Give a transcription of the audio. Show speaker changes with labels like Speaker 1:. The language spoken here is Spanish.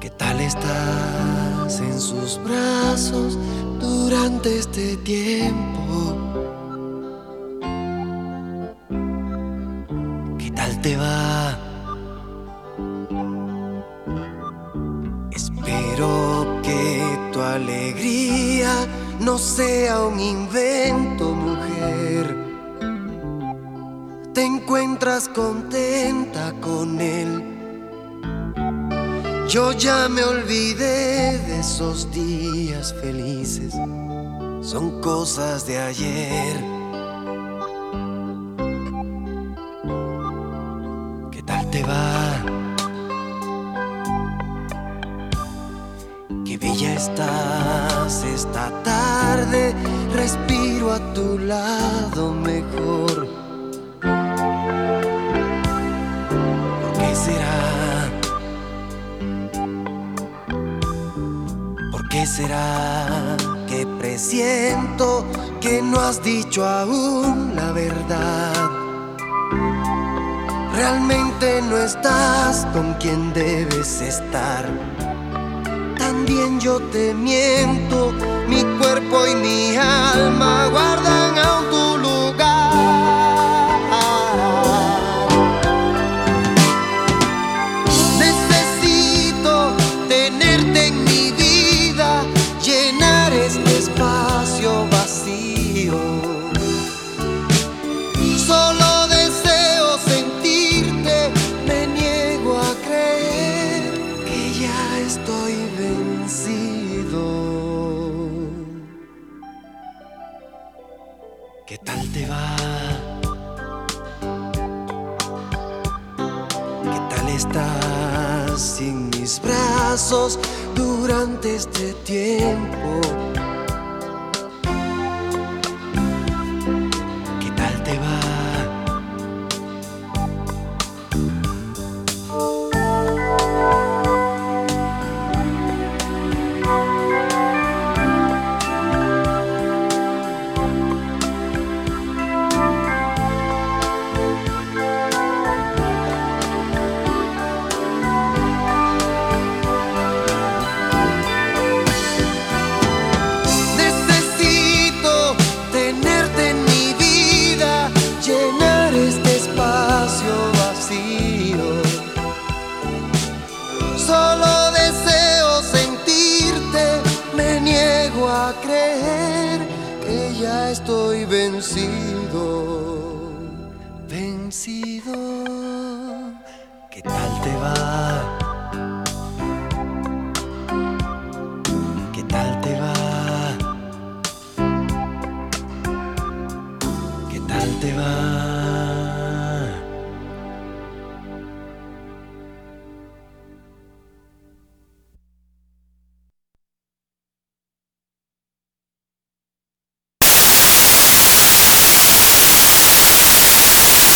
Speaker 1: ¿Qué tal estás en sus brazos durante este tiempo? ¿Qué tal te va? Espero que tu alegría no sea un invento, mujer. Te encuentras contenta con él yo ya me olvidé de esos días felices, son cosas de ayer. ¿Qué tal te va? Qué bella estás esta tarde, respiro a tu lado mejor. Qué será que presiento que no has dicho aún la verdad? Realmente no estás con quien debes estar. También yo te miento, mi cuerpo y mi alma ¿Qué tal te va? ¿Qué tal estás en mis brazos durante este tiempo? Creer que ya estoy vencido. Vencido, ¿qué tal te va?